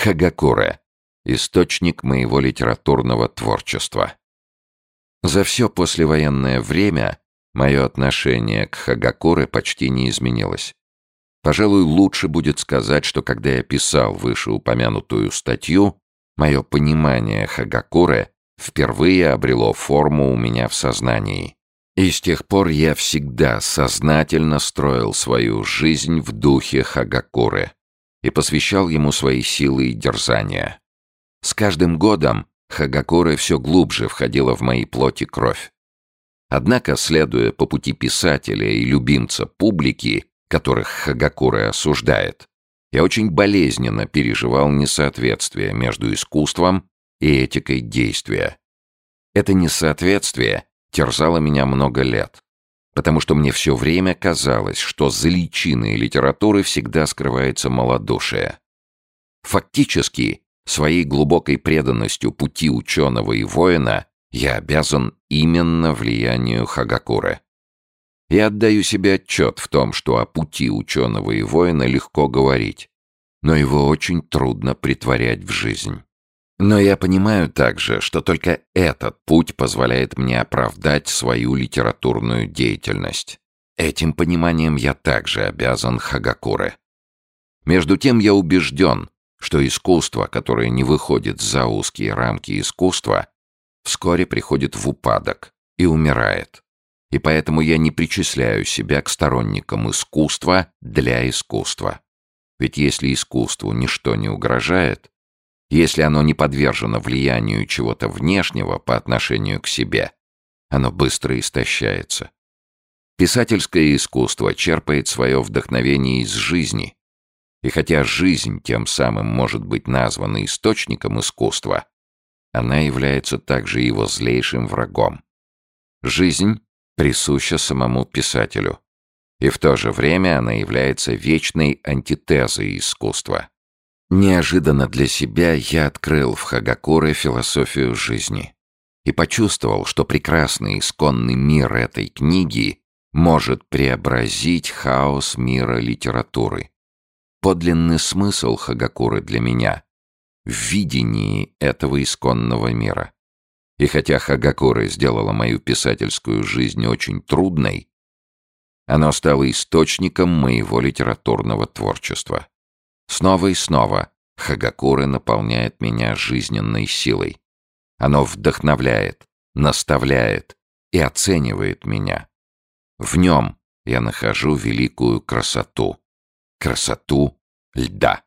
Хагакуре — источник моего литературного творчества. За все послевоенное время мое отношение к Хагакуре почти не изменилось. Пожалуй, лучше будет сказать, что когда я писал вышеупомянутую статью, мое понимание Хагакуре впервые обрело форму у меня в сознании. И с тех пор я всегда сознательно строил свою жизнь в духе Хагакуры и посвящал ему свои силы и дерзания. С каждым годом Хагакуры все глубже входила в мои плоти кровь. Однако, следуя по пути писателя и любимца публики, которых Хагакуры осуждает, я очень болезненно переживал несоответствие между искусством и этикой действия. Это несоответствие терзало меня много лет, потому что мне все время казалось, что за личиной литературы всегда скрывается малодушие. Фактически, своей глубокой преданностью пути ученого и воина я обязан именно влиянию Хагакуры. Я отдаю себе отчет в том, что о пути ученого и воина легко говорить, но его очень трудно притворять в жизнь. Но я понимаю также, что только этот путь позволяет мне оправдать свою литературную деятельность. Этим пониманием я также обязан Хагакуре. Между тем я убежден, что искусство, которое не выходит за узкие рамки искусства, вскоре приходит в упадок и умирает. И поэтому я не причисляю себя к сторонникам искусства для искусства. Ведь если искусству ничто не угрожает, если оно не подвержено влиянию чего-то внешнего по отношению к себе, оно быстро истощается. Писательское искусство черпает свое вдохновение из жизни. И хотя жизнь тем самым может быть названа источником искусства, она является также его злейшим врагом. Жизнь присуща самому писателю, и в то же время она является вечной антитезой искусства. Неожиданно для себя я открыл в Хагакуре философию жизни и почувствовал, что прекрасный исконный мир этой книги может преобразить хаос мира литературы. Подлинный смысл Хагакуры для меня в видении этого исконного мира. И хотя Хагакура сделала мою писательскую жизнь очень трудной, оно стало источником моего литературного творчества. Снова и снова Хагакуры наполняет меня жизненной силой. Оно вдохновляет, наставляет и оценивает меня. В нем я нахожу великую красоту. Красоту льда.